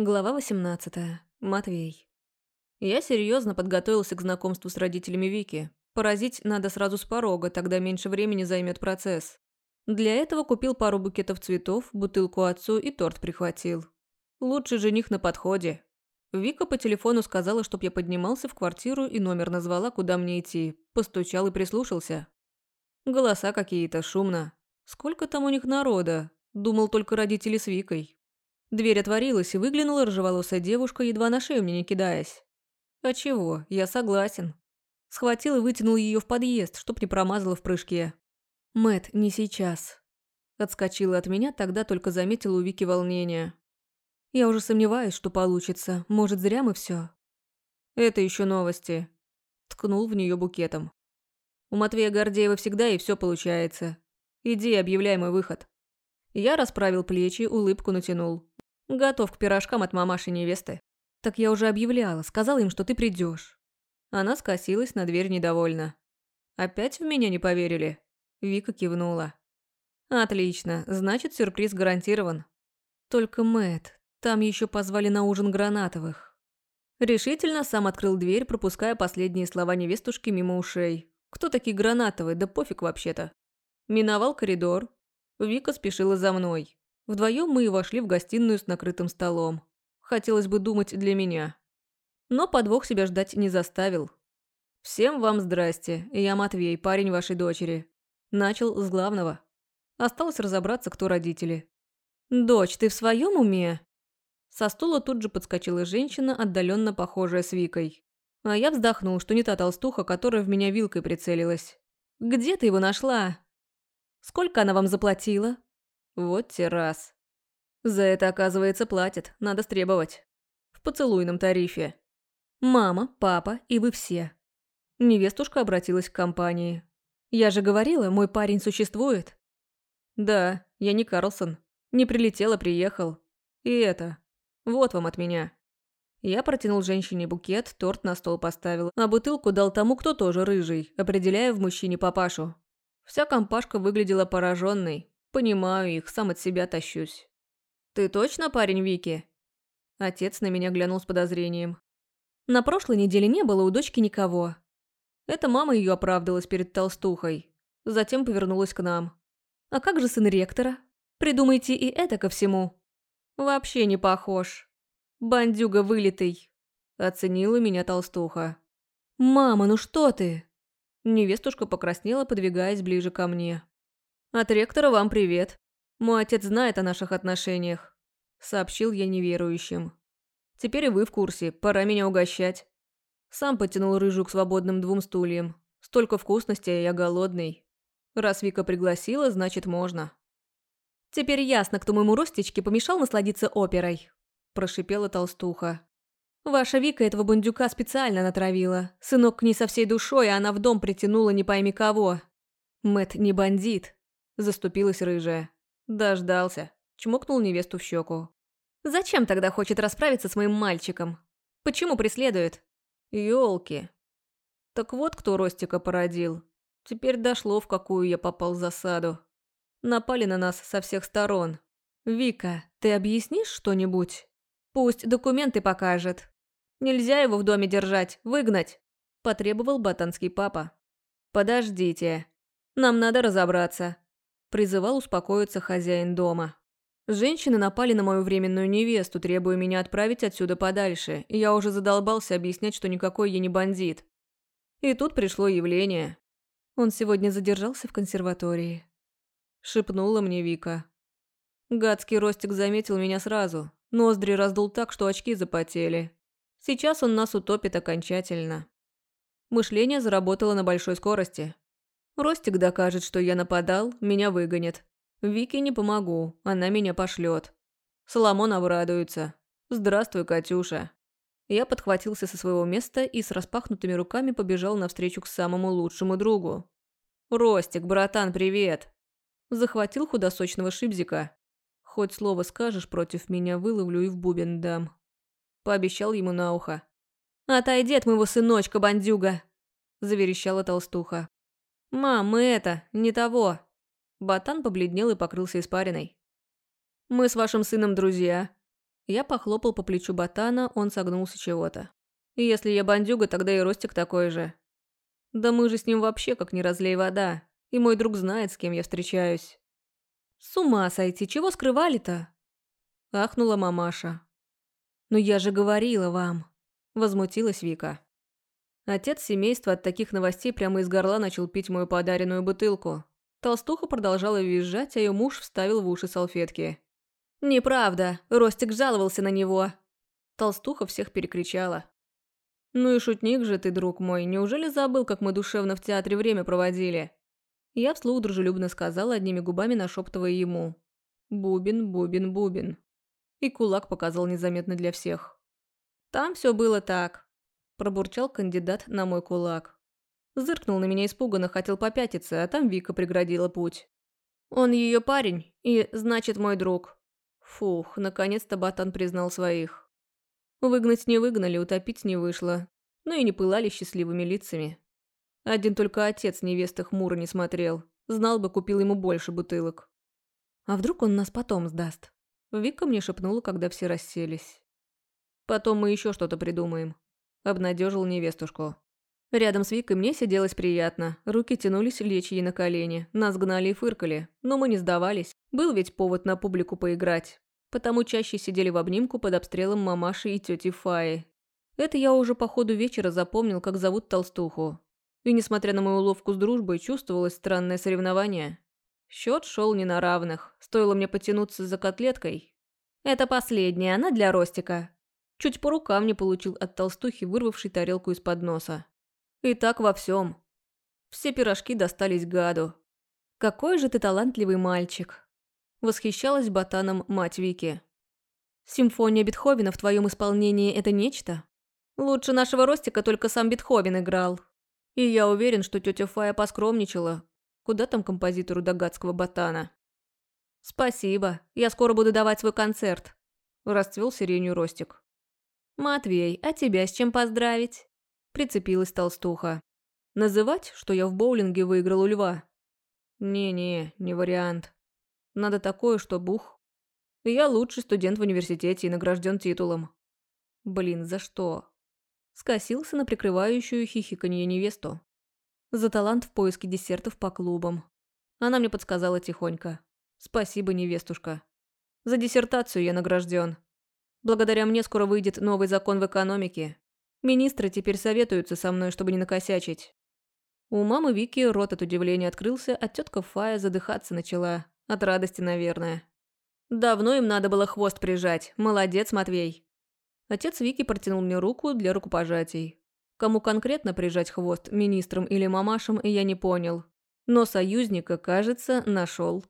Глава 18. Матвей. Я серьезно подготовился к знакомству с родителями Вики. Поразить надо сразу с порога, тогда меньше времени займет процесс. Для этого купил пару букетов цветов, бутылку отцу и торт прихватил. Лучший жених на подходе. Вика по телефону сказала, чтоб я поднимался в квартиру и номер назвала, куда мне идти. Постучал и прислушался. Голоса какие-то, шумно. Сколько там у них народа? Думал только родители с Викой. Дверь отворилась, и выглянула рыжеволосая девушка, едва на шею мне не кидаясь. А чего, я согласен. Схватил и вытянул ее в подъезд, чтоб не промазала в прыжке. Мэт, не сейчас. Отскочила от меня, тогда только заметила у Вики волнение. Я уже сомневаюсь, что получится. Может, зря мы все. Это еще новости. Ткнул в нее букетом. У Матвея Гордеева всегда и все получается. Иди, объявляй мой выход. Я расправил плечи, улыбку натянул. Готов к пирожкам от мамаши невесты. Так я уже объявляла, сказала им, что ты придешь. Она скосилась на дверь недовольно. Опять в меня не поверили? Вика кивнула. Отлично, значит сюрприз гарантирован. Только Мэт, там еще позвали на ужин Гранатовых. Решительно сам открыл дверь, пропуская последние слова невестушки мимо ушей. Кто такие Гранатовые, да пофиг вообще-то. Миновал коридор. Вика спешила за мной. Вдвоем мы и вошли в гостиную с накрытым столом. Хотелось бы думать для меня. Но подвох себя ждать не заставил. «Всем вам здрасте, я Матвей, парень вашей дочери». Начал с главного. Осталось разобраться, кто родители. «Дочь, ты в своем уме?» Со стула тут же подскочила женщина, отдаленно похожая с Викой. А я вздохнул, что не та толстуха, которая в меня вилкой прицелилась. «Где ты его нашла?» «Сколько она вам заплатила?» Вот те раз. За это, оказывается, платят, надо стребовать. В поцелуйном тарифе. Мама, папа и вы все. Невестушка обратилась к компании. Я же говорила, мой парень существует. Да, я не Карлсон. Не прилетел, а приехал. И это. Вот вам от меня. Я протянул женщине букет, торт на стол поставил, а бутылку дал тому, кто тоже рыжий, определяя в мужчине папашу. Вся компашка выглядела пораженной, Понимаю их, сам от себя тащусь. Ты точно парень Вики? Отец на меня глянул с подозрением. На прошлой неделе не было у дочки никого. Это мама ее оправдалась перед толстухой. Затем повернулась к нам. А как же сын ректора? Придумайте и это ко всему. Вообще не похож. Бандюга вылитый. Оценила меня толстуха. «Мама, ну что ты?» Невестушка покраснела, подвигаясь ближе ко мне. «От ректора вам привет. Мой отец знает о наших отношениях», – сообщил я неверующим. «Теперь и вы в курсе, пора меня угощать». Сам потянул рыжу к свободным двум стульям. Столько вкусностей, я голодный. Раз Вика пригласила, значит можно. «Теперь ясно, кто моему Ростечке помешал насладиться оперой», – прошипела толстуха. «Ваша Вика этого бандюка специально натравила. Сынок к ней со всей душой, а она в дом притянула не пойми кого. Мэт не бандит, Заступилась рыжая. Дождался. Чмокнул невесту в щеку. Зачем тогда хочет расправиться с моим мальчиком? Почему преследует? Ёлки. Так вот кто Ростика породил. Теперь дошло, в какую я попал в засаду. Напали на нас со всех сторон. Вика, ты объяснишь что-нибудь? Пусть документы покажет. Нельзя его в доме держать, выгнать. Потребовал ботанский папа. Подождите. Нам надо разобраться. Призывал успокоиться хозяин дома. Женщины напали на мою временную невесту, требуя меня отправить отсюда подальше, и я уже задолбался объяснять, что никакой я не бандит. И тут пришло явление. Он сегодня задержался в консерватории. Шепнула мне Вика. Гадский Ростик заметил меня сразу. Ноздри раздул так, что очки запотели. Сейчас он нас утопит окончательно. Мышление заработало на большой скорости. Ростик докажет, что я нападал, меня выгонит. Вике не помогу, она меня пошлет. Соломон обрадуется. Здравствуй, Катюша. Я подхватился со своего места и с распахнутыми руками побежал навстречу к самому лучшему другу. «Ростик, братан, привет!» Захватил худосочного шибзика. «Хоть слово скажешь против меня, выловлю и в бубен дам». Пообещал ему на ухо. «Отойди от моего сыночка, бандюга!» Заверещала толстуха. «Мам, мы это, не того!» Ботан побледнел и покрылся испариной. «Мы с вашим сыном друзья. Я похлопал по плечу ботана, он согнулся чего-то. Если я бандюга, тогда и Ростик такой же. Да мы же с ним вообще как не разлей вода. И мой друг знает, с кем я встречаюсь. С ума сойти, чего скрывали-то? Ахнула мамаша. «Ну я же говорила вам!» Возмутилась Вика. Отец семейства от таких новостей прямо из горла начал пить мою подаренную бутылку. Толстуха продолжала визжать, а ее муж вставил в уши салфетки. «Неправда, Ростик жаловался на него!» Толстуха всех перекричала. «Ну и шутник же ты, друг мой, неужели забыл, как мы душевно в театре время проводили?» Я вслух дружелюбно сказала, одними губами нашептывая ему. «Бубен, бубен, бубен». И кулак показал незаметно для всех. «Там все было так», – пробурчал кандидат на мой кулак. Зыркнул на меня испуганно, хотел попятиться, а там Вика преградила путь. «Он ее парень и, значит, мой друг». Фух, наконец-то Батан признал своих. Выгнать не выгнали, утопить не вышло. Ну и не пылали счастливыми лицами. Один только отец невесты хмуро не смотрел. Знал бы, купил ему больше бутылок. А вдруг он нас потом сдаст? Вика мне шепнула, когда все расселись. Потом мы еще что-то придумаем. Обнадежил невестушку. Рядом с Викой мне сиделось приятно. Руки тянулись лечь ей на колени. Нас гнали и фыркали. Но мы не сдавались. Был ведь повод на публику поиграть. Потому чаще сидели в обнимку под обстрелом мамаши и тети Фаи. Это я уже по ходу вечера запомнил, как зовут толстуху. И несмотря на мою уловку с дружбой, чувствовалось странное соревнование. Счет шел не на равных. Стоило мне потянуться за котлеткой. Это последняя, она для Ростика. Чуть по рукам не получил от толстухи, вырвавшей тарелку из-под носа. И так во всем. Все пирожки достались гаду. Какой же ты талантливый мальчик. Восхищалась ботаном мать Вики. «Симфония Бетховена в твоем исполнении – это нечто? Лучше нашего Ростика только сам Бетховен играл. И я уверен, что тетя Фая поскромничала. Куда там композитору дагадского ботана?» «Спасибо. Я скоро буду давать свой концерт», – расцвел сиренью Ростик. «Матвей, а тебя с чем поздравить?» – прицепилась толстуха. «Называть, что я в боулинге выиграл у льва?» «Не-не, не вариант. Надо такое, что бух. Я лучший студент в университете и награжден титулом. Блин, за что? Скосился на прикрывающую хихиканье невесту. За талант в поиске десертов по клубам. Она мне подсказала тихонько. Спасибо, невестушка. За диссертацию я награжден. Благодаря мне скоро выйдет новый закон в экономике. Министры теперь советуются со мной, чтобы не накосячить. У мамы Вики рот от удивления открылся, а тетка Фая задыхаться начала, от радости, наверное. Давно им надо было хвост прижать. Молодец, Матвей. Отец Вики протянул мне руку для рукопожатий. Кому конкретно прижать хвост, министрам или мамашам, я не понял. Но союзника, кажется, нашел.